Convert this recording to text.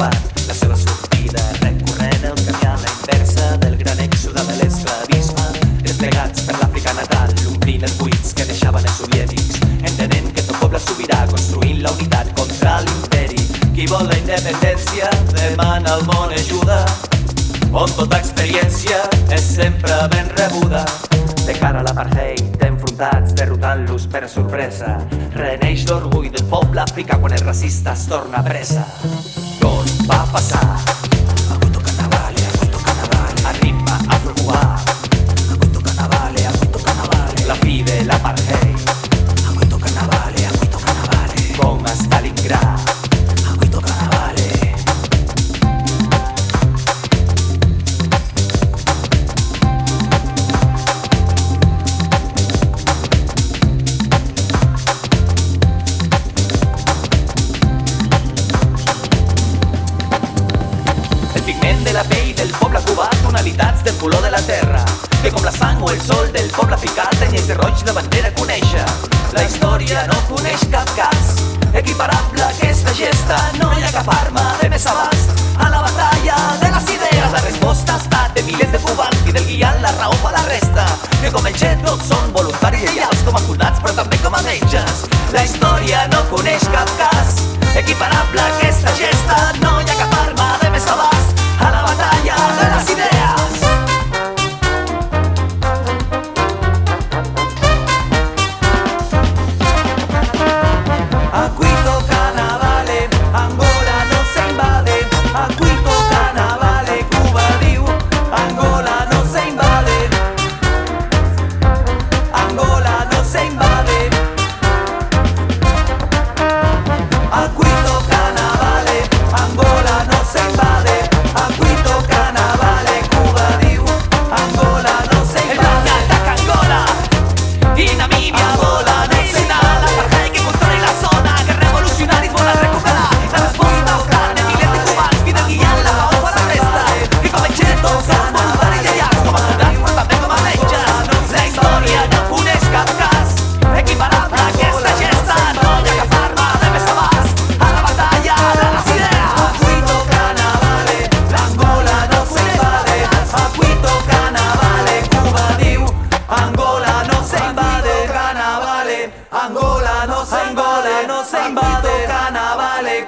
trobant la seva sortida recorrent el camí a la inversa del gran èxode de l'esclavisme desplegats per l'Àfrica natal omplint els buits que deixaven els soviètics entenent que tot poble sobirà construint la unitat contra l'imperi qui vol la independència demana al món ajuda on tota experiència és sempre ben rebuda. De cara a l'apartheid, enfrontats, derrotant-los per sorpresa, reneix l'orgull del poble africà quan el racista es torna presa. Tot va passar. A ritme afro-cubà. La fi de l'apartheid. de la pell del poble cubà, tonalitats del color de la terra, que com la sang o el sol del poble ficat en de roig la bandera conèixer. La història no coneix cap cas, equiparable a aquesta gesta, no hi ha cap arma de més abast. A la batalla de les idees la resposta està de milers de cubans i del guiant la raó per la resta, que com el jet tots són voluntaris lleials com a soldats però també com a metges. La història no coneix cap cas, equiparable a aquesta Angola no se Angola no se embale. Tito canavale,